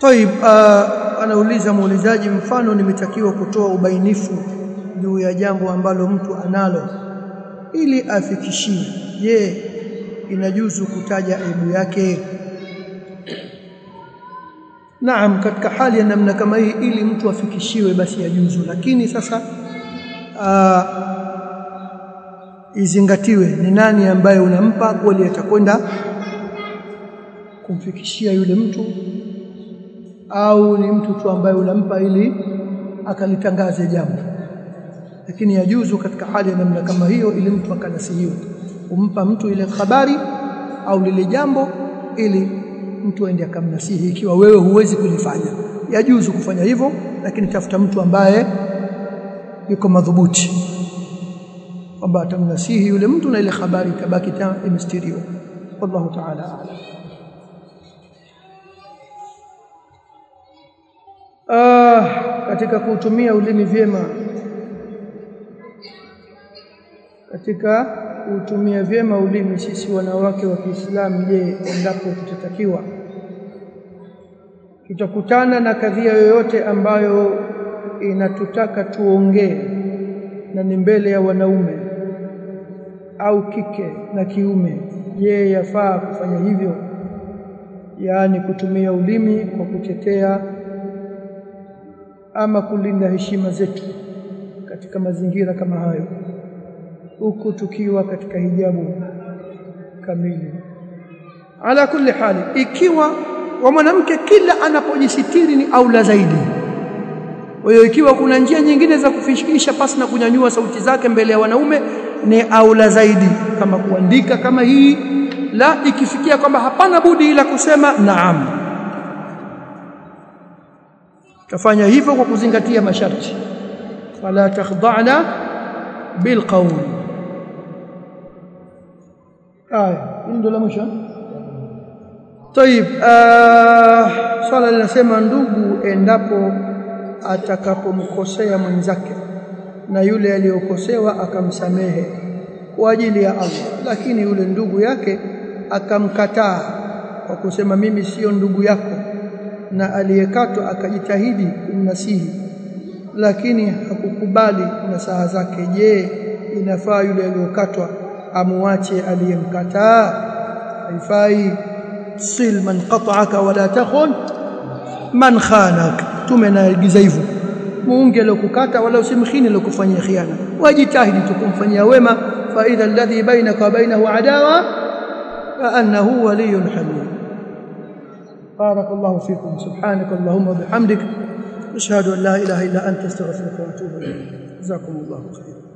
Taib ah, anauliza muulizaji mfano nimetakiwa kutoa ubainifu juu ya jambo ambalo mtu analo ili afikishie. Je inajuzu kutaja aibu yake? Naam katika hali ya namna kama hii ili mtu afikishiwe basi yajuzu. Lakini sasa aa, izingatiwe ni nani ambaye unampa kweli atakwenda kumfikishia yule mtu au ni mtu tu ambaye unampa ili akalitangaze jambo. Lakini yajuzu katika hali ya namna kama hiyo ili mtu akanasihiwa umpa mtu ile habari au lile jambo ili mtu aende akamnasihi ikiwa wewe huwezi kulifanya. Yajuzu kufanya hivyo lakini tafuta mtu ambaye yuko madhubuti. Kwamba atamnasihi yule mtu na ile habari itabaki imestiriwa wallahu ta'ala a'lam katika kuutumia ulimi vyema. Katika kuutumia vyema ulimi sisi wanawake wa Kiislamu je endapo tutatakiwa? Tutakutana na kadhia yoyote ambayo inatutaka tuongee na ni mbele ya wanaume au kike na kiume? Je yafaa kufanya hivyo? Yaani kutumia ulimi kwa kutetea ama kulinda heshima zetu katika mazingira kama hayo huku tukiwa katika hijabu kamili. Ala kulli hali ikiwa wa mwanamke kila anapojisitiri ni aula zaidi. Kwa hiyo ikiwa kuna njia nyingine za kufikisha pasi na kunyanyua sauti zake mbele ya wanaume ni aula zaidi kama kuandika kama hii la ikifikia kwamba hapana budi ila kusema naam tafanya hivyo kwa kuzingatia masharti fala takhda'na bilqawl aya ndio la mwisho طيب uh, swala linasema ndugu endapo atakapomkosea mwenzake na yule aliyokosewa akamsamehe kwa ajili ya Allah lakini yule ndugu yake akamkataa kwa kusema mimi sio ndugu yako na aliyekatwa akajitahidi kumnasihi lakini hakukubali na saha zake. Je inafaa yule aliyokatwa amuache aliyemkataa? Haifai. Sil man qata'aka wala takhun man khanak. Tumenaagiza hivyo. Muunge aliyokukata wala usimkhini aliyokufanyia khiana. Wajitahidi tukumfanyia wema. Fa idha alladhi bainaka wa bainahu adawa fa annahu waliyyun hamid بارك الله فيكم سبحانك اللهم وبحمدك أشهد أن لا إله إلا أنت أستغفرك وأتوب إليك. جزاكم الله خيرا.